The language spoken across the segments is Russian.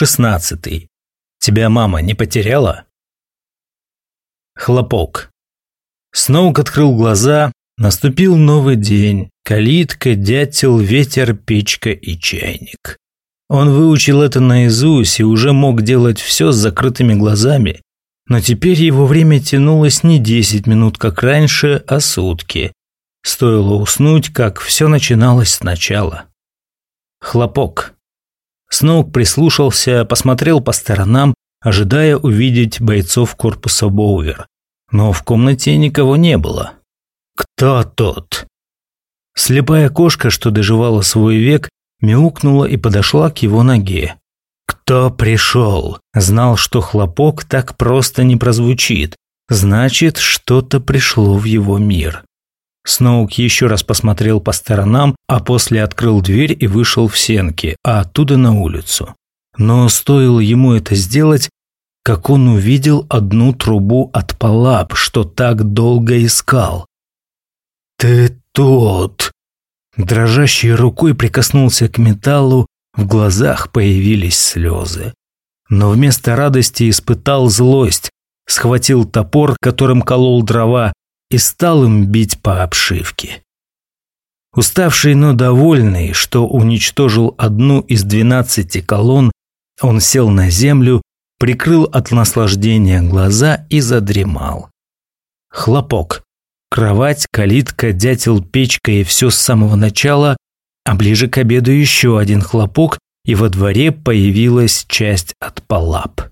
Шестнадцатый. Тебя мама не потеряла? Хлопок. Сноук открыл глаза. Наступил новый день. Калитка, дятел, ветер, печка и чайник. Он выучил это наизусть и уже мог делать все с закрытыми глазами. Но теперь его время тянулось не десять минут, как раньше, а сутки. Стоило уснуть, как все начиналось сначала. Хлопок. Сноук прислушался, посмотрел по сторонам, ожидая увидеть бойцов корпуса Боувер. Но в комнате никого не было. Кто тот? Слепая кошка, что доживала свой век, мяукнула и подошла к его ноге. Кто пришел? Знал, что хлопок так просто не прозвучит. Значит, что-то пришло в его мир. Сноук еще раз посмотрел по сторонам, а после открыл дверь и вышел в сенки, а оттуда на улицу. Но стоило ему это сделать, как он увидел одну трубу от палап, что так долго искал. «Ты тот!» Дрожащей рукой прикоснулся к металлу, в глазах появились слезы. Но вместо радости испытал злость, схватил топор, которым колол дрова, и стал им бить по обшивке. Уставший, но довольный, что уничтожил одну из двенадцати колонн, он сел на землю, прикрыл от наслаждения глаза и задремал. Хлопок. Кровать, калитка, дятел, печка и все с самого начала, а ближе к обеду еще один хлопок, и во дворе появилась часть от палап.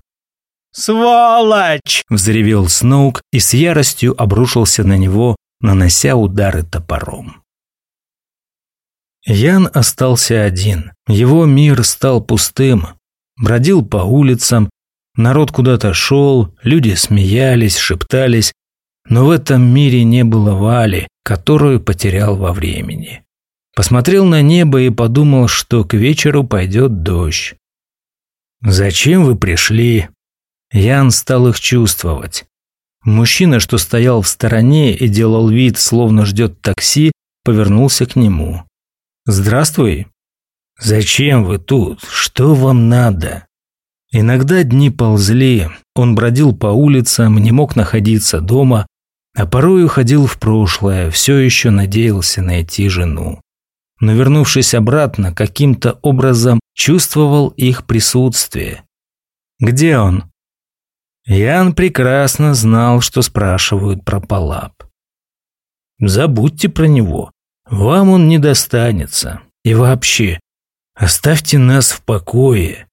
«Сволочь!» – взревел Сноук и с яростью обрушился на него, нанося удары топором. Ян остался один. Его мир стал пустым. Бродил по улицам, народ куда-то шел, люди смеялись, шептались, но в этом мире не было Вали, которую потерял во времени. Посмотрел на небо и подумал, что к вечеру пойдет дождь. «Зачем вы пришли?» Ян стал их чувствовать. Мужчина, что стоял в стороне и делал вид, словно ждет такси, повернулся к нему. «Здравствуй». «Зачем вы тут? Что вам надо?» Иногда дни ползли, он бродил по улицам, не мог находиться дома, а порой уходил в прошлое, все еще надеялся найти жену. Но вернувшись обратно, каким-то образом чувствовал их присутствие. «Где он?» Ян прекрасно знал, что спрашивают про Палап. Забудьте про него. Вам он не достанется. И вообще, оставьте нас в покое.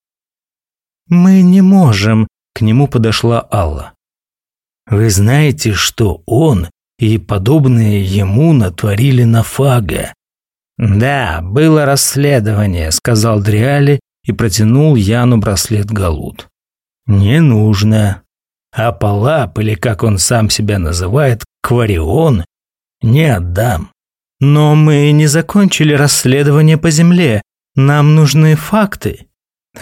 Мы не можем, к нему подошла Алла. Вы знаете, что он и подобные ему натворили на Фага? Да, было расследование, сказал Дриали и протянул Яну браслет Галут. Не нужно. Апалап, или как он сам себя называет, Кварион, не отдам. Но мы не закончили расследование по земле. Нам нужны факты.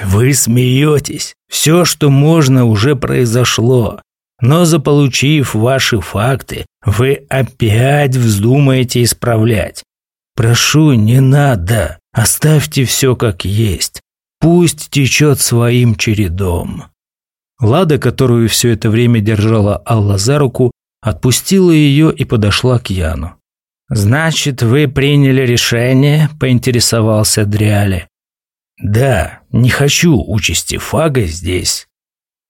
Вы смеетесь. Все, что можно, уже произошло. Но заполучив ваши факты, вы опять вздумаете исправлять. Прошу, не надо. Оставьте все как есть. Пусть течет своим чередом. Лада, которую все это время держала Алла за руку, отпустила ее и подошла к Яну. «Значит, вы приняли решение?» – поинтересовался Дриали. «Да, не хочу участи Фага здесь».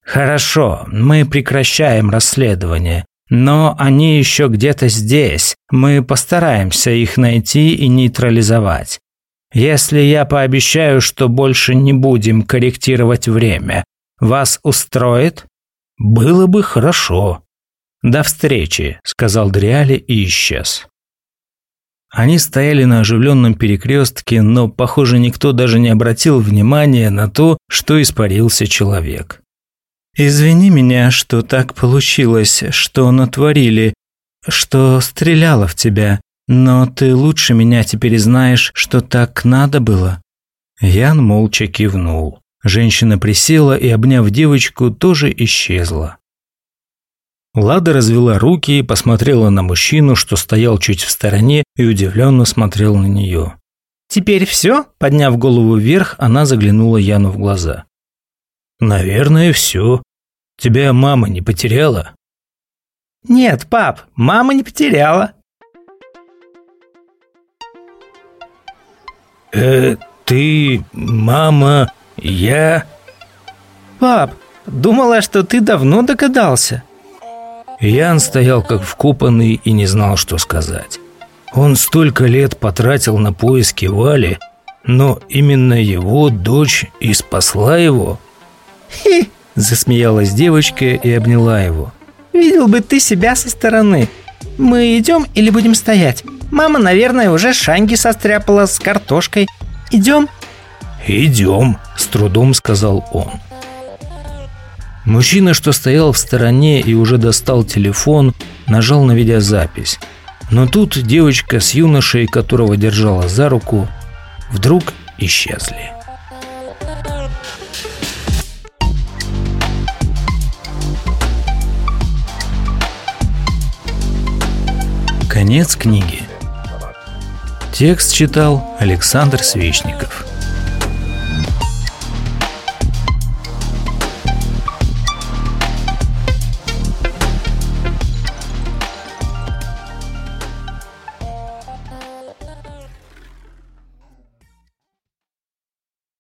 «Хорошо, мы прекращаем расследование, но они еще где-то здесь. Мы постараемся их найти и нейтрализовать. Если я пообещаю, что больше не будем корректировать время, вас устроит? Было бы хорошо. До встречи, сказал Дриали и исчез. Они стояли на оживленном перекрестке, но, похоже, никто даже не обратил внимания на то, что испарился человек. «Извини меня, что так получилось, что натворили, что стреляла в тебя, но ты лучше меня теперь знаешь, что так надо было». Ян молча кивнул. Женщина присела и, обняв девочку, тоже исчезла. Лада развела руки и посмотрела на мужчину, что стоял чуть в стороне и удивленно смотрел на нее. «Теперь все?» – подняв голову вверх, она заглянула Яну в глаза. наверное, все. Тебя мама не потеряла?» «Нет, пап, мама не потеряла». «Э, ты, мама, я...» «Пап, думала, что ты давно догадался». Ян стоял как вкопанный и не знал, что сказать. Он столько лет потратил на поиски Вали, но именно его дочь и спасла его. «Хи!» – засмеялась девочка и обняла его. «Видел бы ты себя со стороны. Мы идем или будем стоять? Мама, наверное, уже шанги состряпала с картошкой. Идем?» «Идем», – трудом сказал он. Мужчина, что стоял в стороне и уже достал телефон, нажал на видеозапись. Но тут девочка с юношей, которого держала за руку, вдруг исчезли. Конец книги. Текст читал Александр Свечников.